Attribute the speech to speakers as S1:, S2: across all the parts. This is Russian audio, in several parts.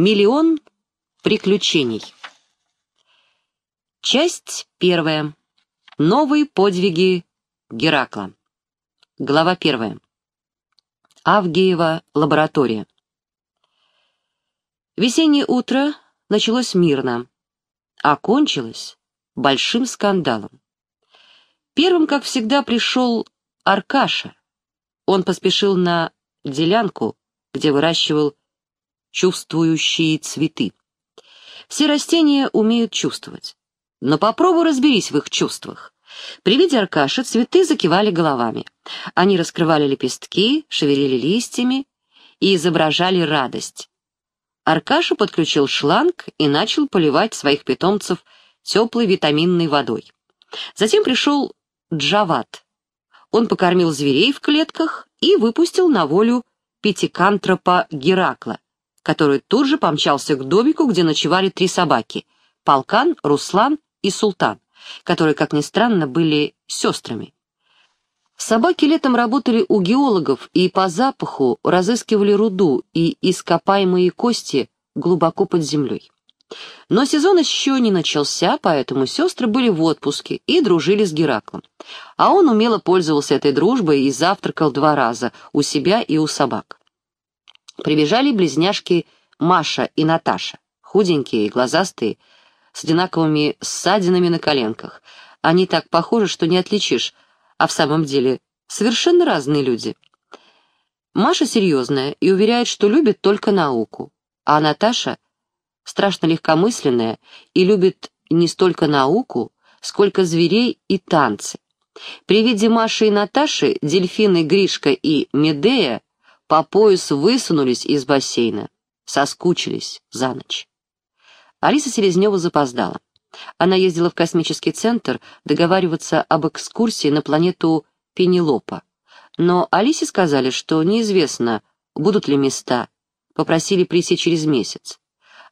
S1: Миллион приключений. Часть первая. Новые подвиги Геракла. Глава первая. Авгиева лаборатория. Весеннее утро началось мирно, а кончилось большим скандалом. Первым, как всегда, пришел Аркаша. Он поспешил на делянку, где выращивал чувствующие цветы. Все растения умеют чувствовать. Но попробуй разберись в их чувствах. При виде Аркаши цветы закивали головами. Они раскрывали лепестки, шевелили листьями и изображали радость. Аркаша подключил шланг и начал поливать своих питомцев теплой витаминной водой. Затем пришел Джават. Он покормил зверей в клетках и выпустил на волю пятикантропа Геракла, который тут же помчался к домику, где ночевали три собаки — Полкан, Руслан и Султан, которые, как ни странно, были сестрами. Собаки летом работали у геологов и по запаху разыскивали руду и ископаемые кости глубоко под землей. Но сезон еще не начался, поэтому сестры были в отпуске и дружили с Гераклом. А он умело пользовался этой дружбой и завтракал два раза у себя и у собак. Прибежали близняшки Маша и Наташа, худенькие глазастые, с одинаковыми ссадинами на коленках. Они так похожи, что не отличишь, а в самом деле совершенно разные люди. Маша серьезная и уверяет, что любит только науку, а Наташа страшно легкомысленная и любит не столько науку, сколько зверей и танцы. При виде Маши и Наташи дельфины Гришка и Медея по пояс высунулись из бассейна, соскучились за ночь. Алиса Селезнева запоздала. Она ездила в космический центр договариваться об экскурсии на планету Пенелопа. Но Алисе сказали, что неизвестно, будут ли места. Попросили прийти через месяц.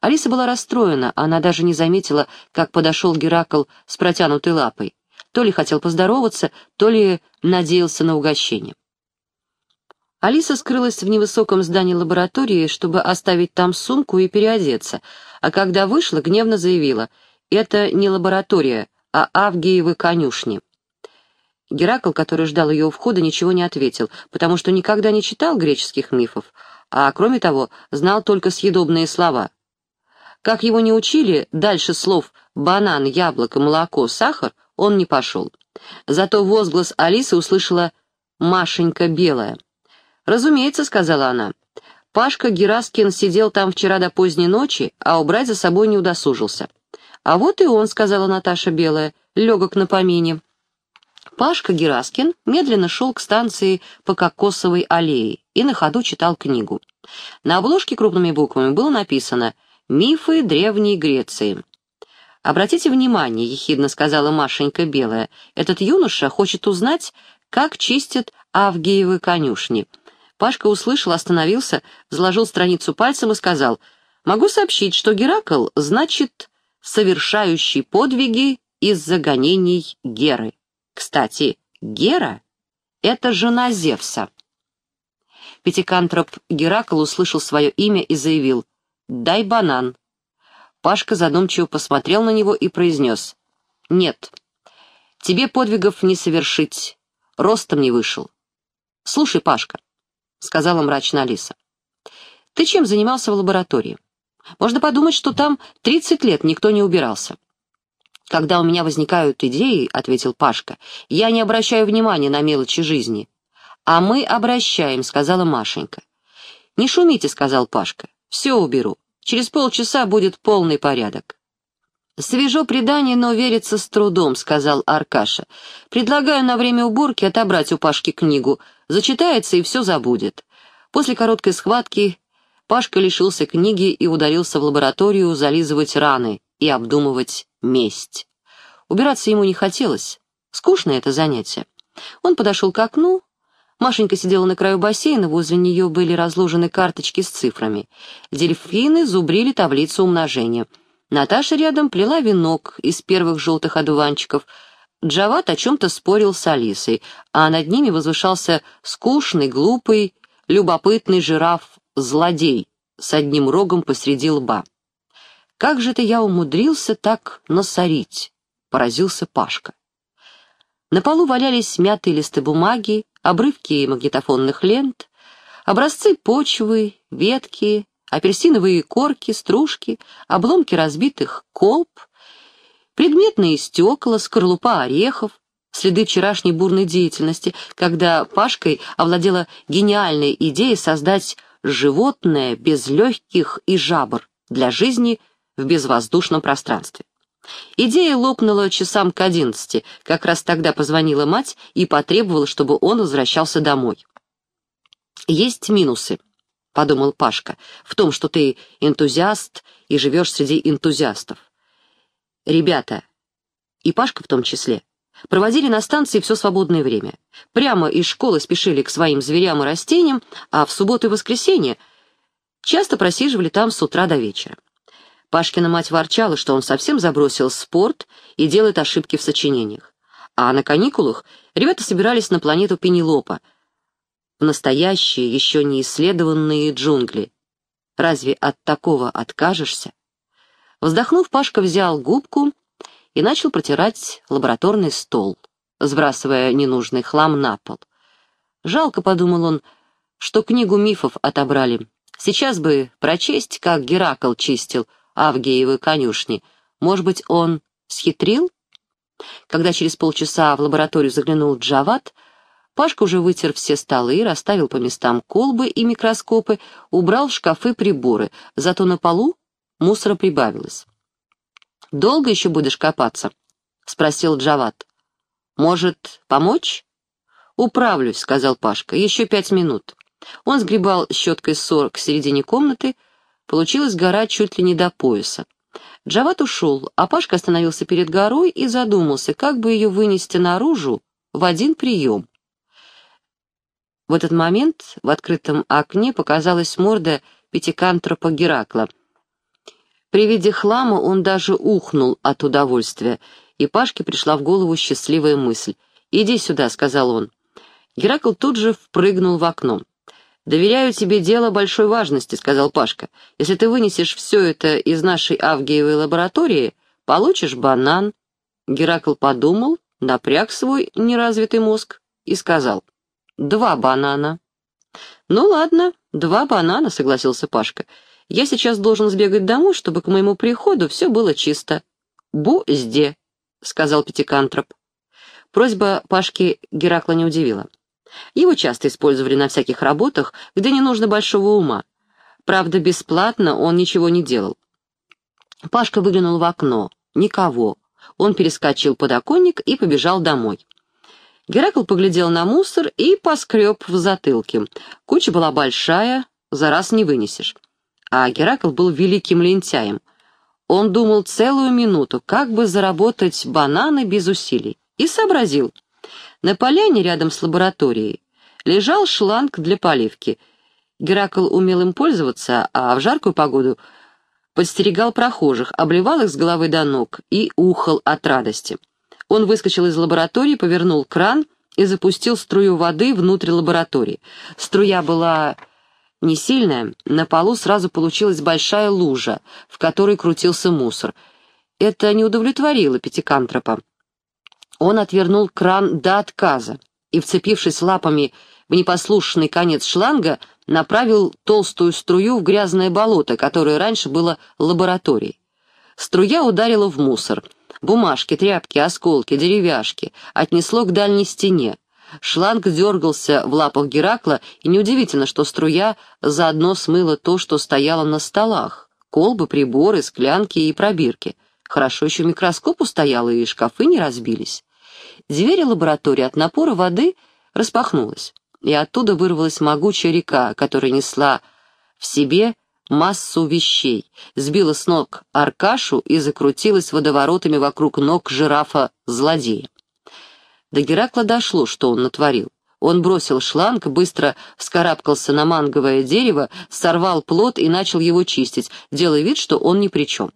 S1: Алиса была расстроена, она даже не заметила, как подошел Геракл с протянутой лапой. То ли хотел поздороваться, то ли надеялся на угощение. Алиса скрылась в невысоком здании лаборатории, чтобы оставить там сумку и переодеться, а когда вышла, гневно заявила, «Это не лаборатория, а Авгиевы конюшни». Геракл, который ждал ее у входа, ничего не ответил, потому что никогда не читал греческих мифов, а, кроме того, знал только съедобные слова. Как его не учили, дальше слов «банан», «яблоко», «молоко», «сахар» он не пошел. Зато возглас Алисы услышала «Машенька белая». «Разумеется», — сказала она. «Пашка Гераскин сидел там вчера до поздней ночи, а убрать за собой не удосужился». «А вот и он», — сказала Наташа Белая, легок на помине. Пашка Гераскин медленно шел к станции по Кокосовой аллее и на ходу читал книгу. На обложке крупными буквами было написано «Мифы Древней Греции». «Обратите внимание», — ехидно сказала Машенька Белая, «этот юноша хочет узнать, как чистят Авгиевы конюшни». Пашка услышал, остановился, заложил страницу пальцем и сказал, «Могу сообщить, что Геракл значит «совершающий подвиги из-за гонений Геры». Кстати, Гера — это жена Зевса». Пятикантроп Геракл услышал свое имя и заявил, «Дай банан». Пашка задумчиво посмотрел на него и произнес, «Нет, тебе подвигов не совершить, ростом не вышел. Слушай, Пашка, сказала мрачно Алиса. «Ты чем занимался в лаборатории? Можно подумать, что там 30 лет никто не убирался». «Когда у меня возникают идеи», — ответил Пашка, — «я не обращаю внимания на мелочи жизни». «А мы обращаем», — сказала Машенька. «Не шумите», — сказал Пашка. «Все уберу. Через полчаса будет полный порядок». «Свежо предание, но верится с трудом», — сказал Аркаша. «Предлагаю на время уборки отобрать у Пашки книгу. Зачитается и все забудет». После короткой схватки Пашка лишился книги и ударился в лабораторию зализывать раны и обдумывать месть. Убираться ему не хотелось. Скучное это занятие. Он подошел к окну. Машенька сидела на краю бассейна, возле нее были разложены карточки с цифрами. Дельфины зубрили таблицу умножения — Наташа рядом плела венок из первых желтых одуванчиков. Джават о чем-то спорил с Алисой, а над ними возвышался скучный, глупый, любопытный жираф-злодей с одним рогом посреди лба. «Как же это я умудрился так насорить?» — поразился Пашка. На полу валялись смятые листы бумаги, обрывки магнитофонных лент, образцы почвы, ветки, апельсиновые корки, стружки, обломки разбитых колб, предметные стекла, скорлупа орехов, следы вчерашней бурной деятельности, когда Пашкой овладела гениальная идея создать животное без легких и жабр для жизни в безвоздушном пространстве. Идея лопнула часам к одиннадцати, как раз тогда позвонила мать и потребовала, чтобы он возвращался домой. «Есть минусы», — подумал Пашка, — «в том, что ты энтузиаст и живешь среди энтузиастов. Ребята, и Пашка в том числе, проводили на станции все свободное время. Прямо из школы спешили к своим зверям и растениям, а в субботу и воскресенье часто просиживали там с утра до вечера. Пашкина мать ворчала, что он совсем забросил спорт и делает ошибки в сочинениях. А на каникулах ребята собирались на планету Пенелопа, в настоящие, еще не исследованные джунгли. Разве от такого откажешься? Вздохнув, Пашка взял губку и начал протирать лабораторный стол, сбрасывая ненужный хлам на пол. Жалко, подумал он, что книгу мифов отобрали. Сейчас бы прочесть, как Геракл чистил Авгиевой конюшни. Может быть, он схитрил? Когда через полчаса в лабораторию заглянул Джават, Пашка уже вытер все столы, расставил по местам колбы и микроскопы, убрал в шкафы приборы, зато на полу мусора прибавилось. «Долго еще будешь копаться?» — спросил Джават. «Может, помочь?» «Управлюсь», — сказал Пашка, — «еще пять минут». Он сгребал щеткой ссор к середине комнаты, Получилась гора чуть ли не до пояса. Джават ушел, а Пашка остановился перед горой и задумался, как бы ее вынести наружу в один прием. В этот момент в открытом окне показалась морда пятикантропа Геракла. При виде хлама он даже ухнул от удовольствия, и Пашке пришла в голову счастливая мысль. «Иди сюда», — сказал он. Геракл тут же впрыгнул в окно. «Доверяю тебе дело большой важности», — сказал Пашка. «Если ты вынесешь все это из нашей Авгиевой лаборатории, получишь банан». Геракл подумал, напряг свой неразвитый мозг и сказал. «Два банана». «Ну ладно, два банана», — согласился Пашка. «Я сейчас должен сбегать домой, чтобы к моему приходу все было чисто». «Бу-зде», — сказал Пятикантроп. Просьба Пашки Геракла не удивила. Его часто использовали на всяких работах, где не нужно большого ума. Правда, бесплатно он ничего не делал. Пашка выглянул в окно. Никого. Он перескочил подоконник и побежал домой. Геракл поглядел на мусор и поскреб в затылке. Куча была большая, за раз не вынесешь. А Геракл был великим лентяем. Он думал целую минуту, как бы заработать бананы без усилий, и сообразил — на поляне рядом с лабораторией лежал шланг для поливки. Геракл умел им пользоваться, а в жаркую погоду подстерегал прохожих, обливал их с головы до ног и ухал от радости. Он выскочил из лаборатории, повернул кран и запустил струю воды внутрь лаборатории. Струя была не сильная, на полу сразу получилась большая лужа, в которой крутился мусор. Это не удовлетворило пятикантропа. Он отвернул кран до отказа и, вцепившись лапами в непослушный конец шланга, направил толстую струю в грязное болото, которое раньше было лабораторией. Струя ударила в мусор. Бумажки, тряпки, осколки, деревяшки отнесло к дальней стене. Шланг дергался в лапах Геракла, и неудивительно, что струя заодно смыла то, что стояло на столах. Колбы, приборы, склянки и пробирки. Хорошо еще микроскоп устоял, и шкафы не разбились. Дверь лаборатории от напора воды распахнулась, и оттуда вырвалась могучая река, которая несла в себе массу вещей, сбила с ног Аркашу и закрутилась водоворотами вокруг ног жирафа-злодея. До Геракла дошло, что он натворил. Он бросил шланг, быстро вскарабкался на манговое дерево, сорвал плод и начал его чистить, делая вид, что он ни при чем.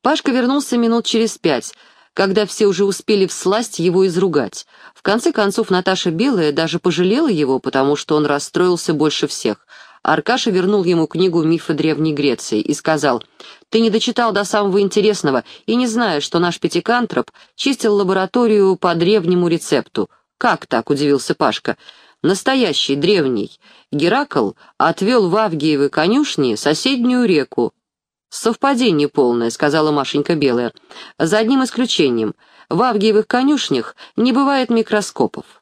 S1: Пашка вернулся минут через пять, когда все уже успели всласть его изругать. В конце концов Наташа Белая даже пожалела его, потому что он расстроился больше всех. Аркаша вернул ему книгу «Мифы Древней Греции» и сказал, «Ты не дочитал до самого интересного и не знаешь, что наш пятикантроп чистил лабораторию по древнему рецепту». «Как так?» — удивился Пашка. «Настоящий, древний. Геракл отвел в Авгиевы конюшни соседнюю реку, «Совпадение полное», — сказала Машенька Белая. «За одним исключением. В Авгиевых конюшнях не бывает микроскопов.